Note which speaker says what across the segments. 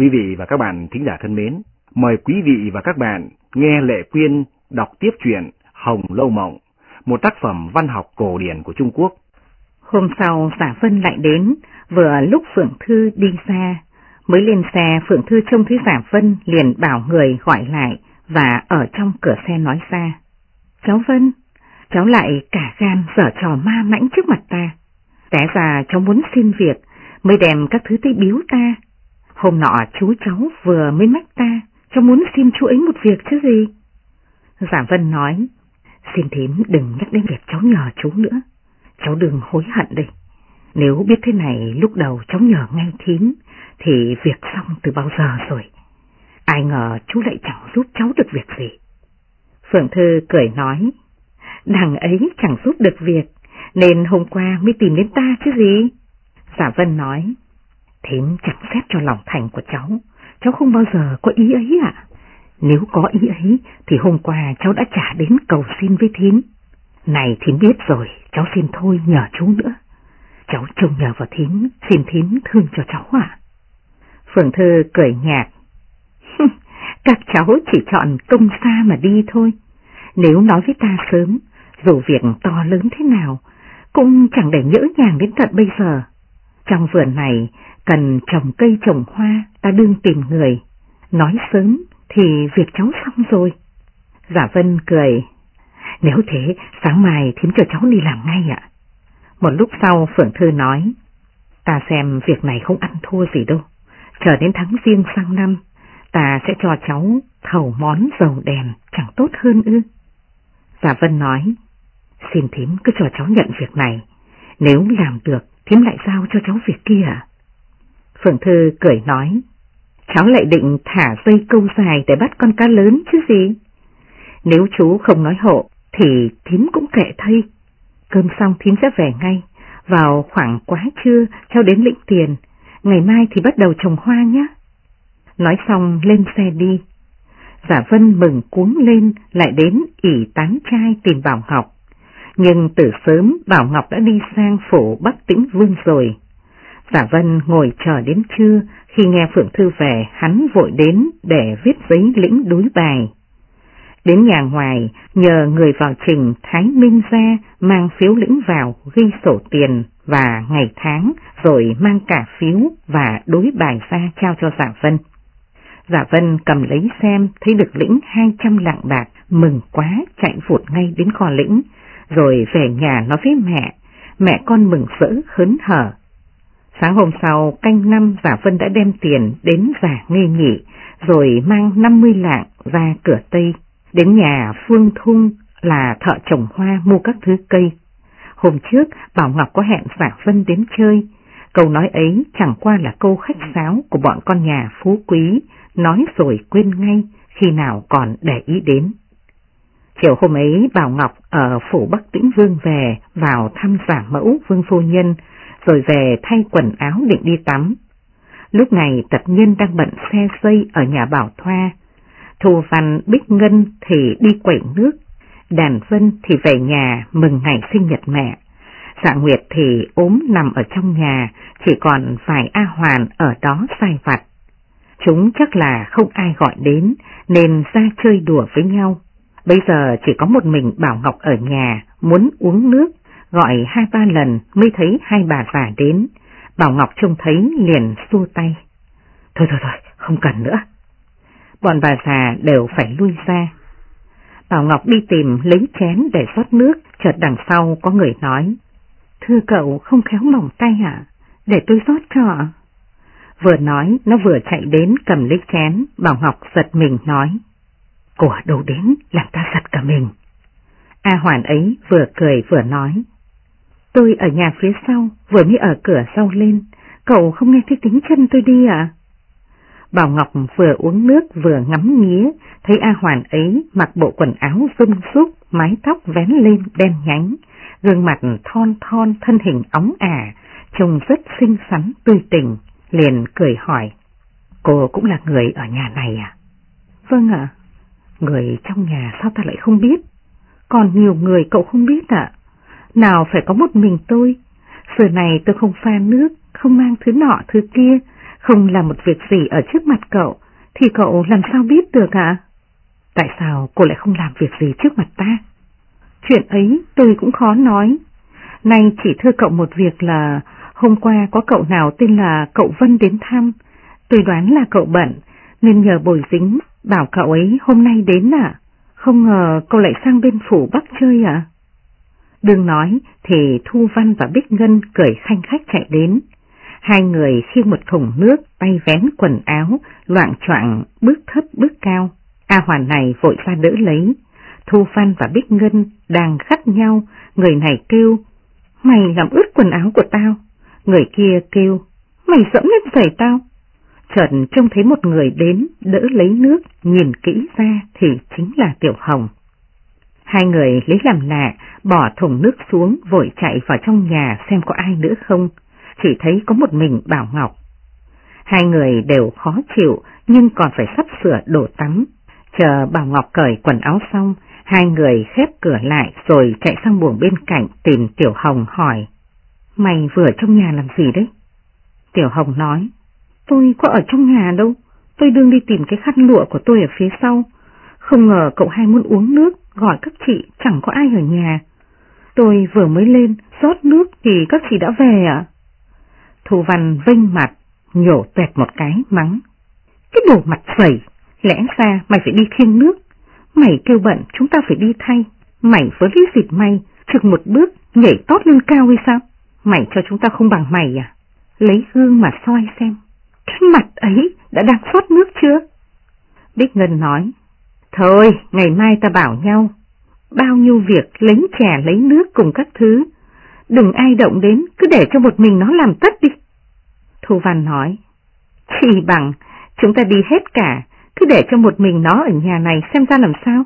Speaker 1: Quý vị và các bạn thính giả thân mến, mời quý vị và các bạn nghe Lệ Quyên đọc tiếp truyện Hồng Lâu Mộng, một tác phẩm văn học cổ điển của Trung Quốc.
Speaker 2: Hôm sau Giả Vân lại đến, vừa lúc Phượng Thư đi xa, mới lên xe Phượng Thư trông thấy Giả Vân liền bảo người gọi lại và ở trong cửa xe nói ra. Cháu Vân, cháu lại cả gan dở trò ma mãnh trước mặt ta. Té ra cháu muốn xin việc, mới đem các thứ tới biếu ta. Hôm nọ chú cháu vừa mới mách ta, cháu muốn xin chú ấy một việc chứ gì. Giả Vân nói, xin thím đừng nhắc đến việc cháu nhờ chú nữa, cháu đừng hối hận đây. Nếu biết thế này lúc đầu cháu nhờ ngay thím, thì việc xong từ bao giờ rồi. Ai ngờ chú lại chẳng giúp cháu được việc gì. Phượng Thư cười nói, đằng ấy chẳng giúp được việc, nên hôm qua mới tìm đến ta chứ gì. Giả Vân nói, thím chẳng xét cho lòng thành của cháu, cháu không bao giờ có ý ấy ạ. Nếu có ý ấy thì hôm qua cháu đã trả đến cầu xin với thím. Này thím biết rồi, cháu xin thôi nhờ chú nữa. Cháu trông nhờ vào thím, xin thím thương cho cháu ạ. Phượng Thư cười nhạt. Các cháu chỉ chọn công xa mà đi thôi. Nếu nói với ta sớm, dù việc to lớn thế nào, cũng chẳng để nhỡ nhàng đến tận bây giờ. Trong vườn này, cần trồng cây trồng hoa, ta đương tìm người. Nói sớm thì việc cháu xong rồi. Giả Vân cười. Nếu thế, sáng mai thím cho cháu đi làm ngay ạ. Một lúc sau Phượng Thư nói, ta xem việc này không ăn thua gì đâu. Chờ đến tháng riêng sang năm, ta sẽ cho cháu thầu món dầu đèn chẳng tốt hơn ư. Giả Vân nói, xin thím cứ cho cháu nhận việc này, nếu làm được thím lại giao cho cháu việc kia ạ. Phượng Thư cười nói, cháu lại định thả dây câu dài để bắt con cá lớn chứ gì. Nếu chú không nói hộ thì thím cũng kệ thay. Cơm xong thím sẽ về ngay, vào khoảng quá trưa cháu đến lĩnh tiền, ngày mai thì bắt đầu trồng hoa nhé. Nói xong lên xe đi. Giả Vân mừng cuống lên lại đến ỉ tán trai tìm Bảo Ngọc. Nhưng từ sớm Bảo Ngọc đã đi sang phủ Bắc Tĩnh Vương rồi. Giả Vân ngồi chờ đến trưa, khi nghe Phượng Thư về hắn vội đến để viết giấy lĩnh đối bài. Đến nhà ngoài, nhờ người vào trình Thái Minh ra mang phiếu lĩnh vào ghi sổ tiền và ngày tháng rồi mang cả phiếu và đối bài ra trao cho Giả Vân. Giả Vân cầm lấy xem thấy được lĩnh 200 lạng bạc, mừng quá chạy vụt ngay đến kho lĩnh, rồi về nhà nói với mẹ, mẹ con mừng rỡ hớn hở. Sáng hôm sau, canh năm Giả Vân đã đem tiền đến giả nghi nghỉ, rồi mang 50 lạng ra cửa Tây, đến nhà Phương Thung là thợ trồng hoa mua các thứ cây. Hôm trước, Bảo Ngọc có hẹn Giả Vân đến chơi, câu nói ấy chẳng qua là câu khách sáo của bọn con nhà phú quý, nói rồi quên ngay khi nào còn để ý đến. Chiều hôm ấy Bảo Ngọc ở phủ Bắc Tĩnh Vương về vào thăm giả mẫu Vương Phu Nhân, rồi về thay quần áo định đi tắm. Lúc này tật nhiên đang bận xe xây ở nhà Bảo Thoa, Thù Văn Bích Ngân thì đi quẩy nước, Đàn Vân thì về nhà mừng ngày sinh nhật mẹ. Dạ Nguyệt thì ốm nằm ở trong nhà, chỉ còn vài A Hoàn ở đó sai vặt. Chúng chắc là không ai gọi đến nên ra chơi đùa với nhau. Bây giờ chỉ có một mình Bảo Ngọc ở nhà, muốn uống nước, gọi hai ba lần mới thấy hai bà già đến. Bảo Ngọc trông thấy liền xua tay. Thôi thôi thôi, không cần nữa. Bọn bà già đều phải lui ra. Bảo Ngọc đi tìm lấy chén để rót nước, chợt đằng sau có người nói. Thưa cậu không khéo mỏng tay hả? Để tôi rót cho Vừa nói, nó vừa chạy đến cầm lấy chén, Bảo Ngọc giật mình nói. Của đâu đến, làm ta giật cả mình. A Hoàn ấy vừa cười vừa nói. Tôi ở nhà phía sau, vừa mới ở cửa sau lên, cậu không nghe thấy tiếng chân tôi đi à? Bảo Ngọc vừa uống nước vừa ngắm nghía, thấy A Hoàn ấy mặc bộ quần áo rung suốt mái tóc vén lên đen nhánh, gương mặt thon thon thân hình óng ả, trông rất xinh xắn tươi tỉnh, liền cười hỏi, cô cũng là người ở nhà này à? Vâng ạ, người trong nhà sao ta lại không biết? Còn nhiều người cậu không biết ạ? Nào phải có một mình tôi, giờ này tôi không pha nước, không mang thứ nọ thứ kia, không làm một việc gì ở trước mặt cậu, thì cậu làm sao biết được ạ? Tại sao cô lại không làm việc gì trước mặt ta? Chuyện ấy tôi cũng khó nói. Nay chỉ thưa cậu một việc là hôm qua có cậu nào tên là cậu Vân đến thăm. Tôi đoán là cậu bận, nên nhờ bồi dính, bảo cậu ấy hôm nay đến à? Không ngờ cậu lại sang bên phủ Bắc chơi à? Đừng nói thì Thu Văn và Bích Ngân cười khanh khách chạy đến. Hai người khi một thùng nước, tay vén quần áo, loạn choạng bước thấp bước cao. A Hoàn này vội ra đỡ lấy. Thu Văn và Bích Ngân đang khắt nhau, người này kêu, mày làm ướt quần áo của tao. Người kia kêu, mày dẫm lên giày tao. Trần trông thấy một người đến đỡ lấy nước, nhìn kỹ ra thì chính là Tiểu Hồng. Hai người lấy làm lạ, bỏ thùng nước xuống vội chạy vào trong nhà xem có ai nữa không, chỉ thấy có một mình Bảo Ngọc. Hai người đều khó chịu nhưng còn phải sắp sửa đổ tắm. Chờ Bảo Ngọc cởi quần áo xong, hai người khép cửa lại rồi chạy sang buồng bên cạnh tìm Tiểu Hồng hỏi. Mày vừa trong nhà làm gì đấy? Tiểu Hồng nói, tôi có ở trong nhà đâu, tôi đương đi tìm cái khăn lụa của tôi ở phía sau. Không ngờ cậu hai muốn uống nước, gọi các chị chẳng có ai ở nhà. Tôi vừa mới lên, rót nước thì các chị đã về ạ. À? Thu Văn vinh mặt, nhổ tuẹt một cái mắng. Cái đồ mặt phẩy, lẽ ra mày phải đi khiêng nước. Mày kêu bận chúng ta phải đi thay. Mày với lý dịp may, trực một bước, nhảy tót lên cao hay sao? Mày cho chúng ta không bằng mày à? Lấy gương mà soi xem. Cái mặt ấy đã đang xót nước chưa? Bích Ngân nói. Thôi, ngày mai ta bảo nhau. Bao nhiêu việc lấy chè lấy nước cùng các thứ. Đừng ai động đến, cứ để cho một mình nó làm tất đi. Thu Văn nói. Chỉ bằng, chúng ta đi hết cả, cứ để cho một mình nó ở nhà này xem ra làm sao.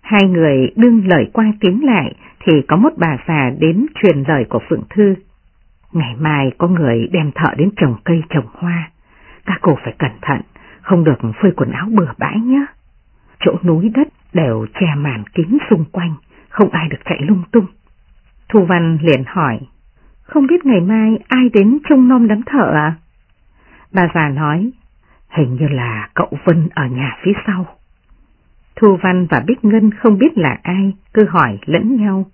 Speaker 2: Hai người đương lời qua tiếng lại thì có một bà già đến truyền lời của Phượng Thư. Ngày mai có người đem thợ đến trồng cây trồng hoa. Các cô phải cẩn thận, không được phơi quần áo bừa bãi nhé. Chỗ núi đất đều che màn kín xung quanh, không ai được chạy lung tung. Thu Văn liền hỏi, không biết ngày mai ai đến trông nom đám thợ à? Bà già nói, hình như là cậu Vân ở nhà phía sau. Thu Văn và Bích Ngân không biết là ai, cứ hỏi lẫn nhau,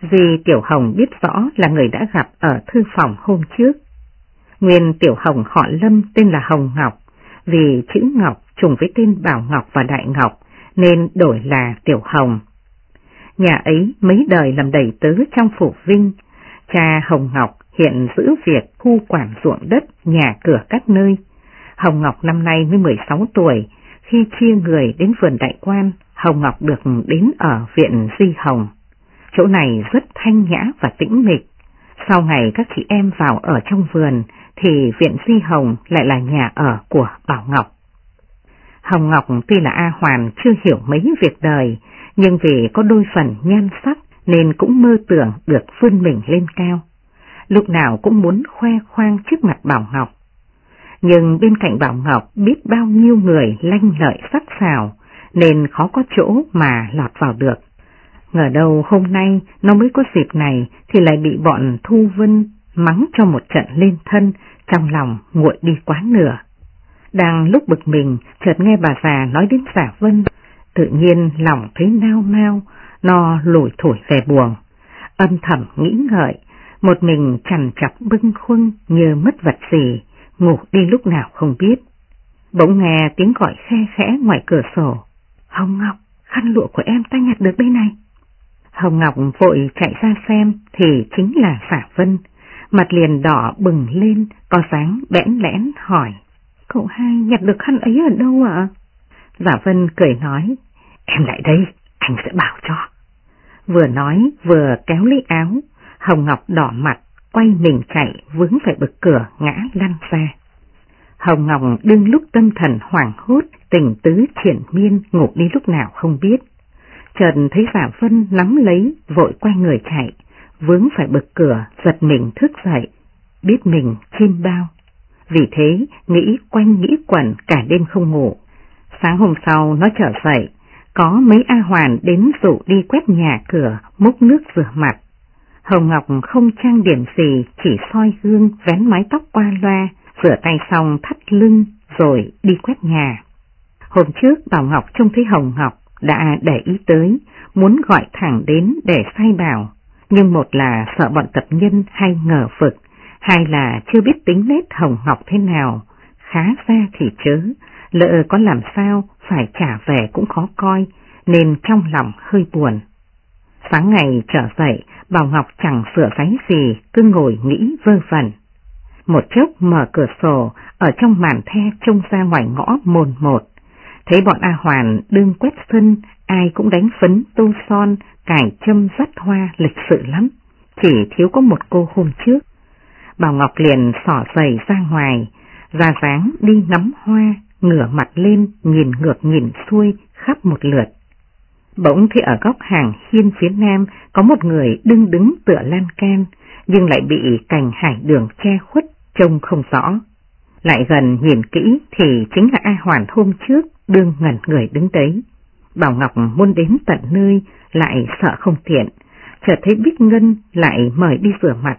Speaker 2: vì Tiểu Hồng biết rõ là người đã gặp ở thư phòng hôm trước. Nguyên Tiểu Hồng họ Lâm tên là Hồng Ngọc, vì chữ Ngọc trùng với tên Bảo Ngọc và Đại Ngọc nên đổi là Tiểu Hồng. Nhà ấy mấy đời làm đầy tớ trong phủ vinh, cha Hồng Ngọc hiện giữ việc khu quản ruộng đất, nhà cửa các nơi. Hồng Ngọc năm nay mới 16 tuổi, khi chia người đến vườn đại quan, Hồng Ngọc được đến ở viện Di Hồng. Chỗ này rất thanh nhã và tĩnh mịch. Sau ngày các chị em vào ở trong vườn thì viện Di Hồng lại là nhà ở của Bảo Ngọc. Hồng Ngọc tuy là A Hoàn chưa hiểu mấy việc đời, nhưng vì có đôi phần nhan sắc nên cũng mơ tưởng được vươn mình lên cao. Lúc nào cũng muốn khoe khoang trước mặt Bảo Ngọc. Nhưng bên cạnh Bảo Ngọc biết bao nhiêu người lanh lợi sắc sảo, nên khó có chỗ mà lọt vào được. Ngờ đâu hôm nay nó mới có dịp này thì lại bị bọn Thu Vân mắng cho một trận lên thân, trong lòng nguội đi quá nửa. Đang lúc bực mình, chợt nghe bà già nói đến xả vân, tự nhiên lòng thấy nao nao, no lủi thổi về buồn. Âm thầm nghĩ ngợi, một mình chằn chọc bưng khuâng như mất vật gì, ngủ đi lúc nào không biết. Bỗng nghe tiếng gọi khe khẽ ngoài cửa sổ. Hồng Ngọc, khăn lụa của em ta nhặt được đây này. Hồng Ngọc vội chạy ra xem thì chính là Xả Vân, mặt liền đỏ bừng lên, có dáng bẽn lẽn hỏi. Cậu hai nhặt được khăn ấy ở đâu ạ? Giả Vân cười nói, em lại đây, anh sẽ bảo cho. Vừa nói vừa kéo lấy áo, Hồng Ngọc đỏ mặt, quay mình chạy vướng phải bực cửa ngã lăn ra. Hồng Ngọc đương lúc tâm thần hoảng hốt, tình tứ triển miên ngủ đi lúc nào không biết. Trần thấy Giả Vân nắm lấy, vội quay người chạy, vướng phải bực cửa, giật mình thức dậy, biết mình chim bao. Vì thế, nghĩ quanh nghĩ quẩn cả đêm không ngủ. Sáng hôm sau nó trở dậy, có mấy A Hoàn đến rủ đi quét nhà cửa, múc nước rửa mặt. Hồng Ngọc không trang điểm gì, chỉ soi gương, vén mái tóc qua loa, rửa tay xong thắt lưng rồi đi quét nhà. Hôm trước Bảo Ngọc trông thấy Hồng Ngọc đã để ý tới, muốn gọi thẳng đến để sai bảo, nhưng một là sợ bọn tập nhân hay ngờ vực, hay là chưa biết tính nết Hồng Ngọc thế nào, khá ra thì chớ, lỡ có làm sao phải trả về cũng khó coi, nên trong lòng hơi buồn. Sáng ngày trở dậy, Bảo Ngọc chẳng sửa váy gì, cứ ngồi nghĩ vơ vẩn. Một chốc mở cửa sổ, ở trong màn the trông ra ngoài ngõ mồn một. Thấy bọn A Hoàn đương quét sân, ai cũng đánh phấn tô son, cải châm dắt hoa lịch sự lắm. Chỉ thiếu có một cô hôm trước. Bảo Ngọc liền xỏ giày ra ngoài, ra dáng đi ngắm hoa, ngửa mặt lên nhìn ngược nhìn xuôi khắp một lượt. Bỗng thì ở góc hàng hiên phía nam có một người đứng đứng tựa lan can, nhưng lại bị cành hải đường che khuất, trông không rõ. Lại gần nhìn kỹ thì chính là A Hoàn hôm trước đương ngẩn người đứng đấy. Bảo Ngọc muốn đến tận nơi lại sợ không tiện, chợt thấy Bích Ngân lại mời đi rửa mặt